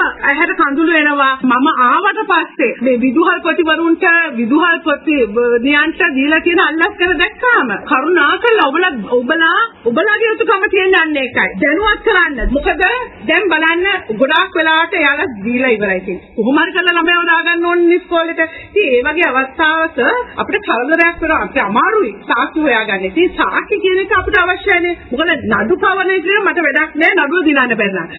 ඇත්තටම ඇහැට කඳුළු එනවා. මම ආවට පස්සේ මේ විදුහල්පතිවරුන්ට විදුහල්පති නියන්ට දීලා තියෙන අල්ලස් කර දැක්කාම කරුණාකරලා ඔබලා ඔබලා ඔබලාගේ යුතුකම තියෙන අන්න ඒකයි. දැනුවත් කරන්න. මොකද දැන් බලන්න ගොඩාක් වෙලාවට එයාලා දීලා ඉවරයි කියන්නේ කොහොම හරි කරලා ළමයව දාගන්න ඕනේ ඉස්කෝලේට ඉතින් ඒ වගේ අවස්ථාවක අපිට කරදරයක් වෙනවා. අපිට අමාරුයි සාක්ෂි හොයාගන්න. ඉතින් සාක්ෂි කියන එක අපිට අවශ්‍යයිනේ. මොකද නඩු පවන එක මට වැඩක් නෑ. නඩුව දිනන්න බැරි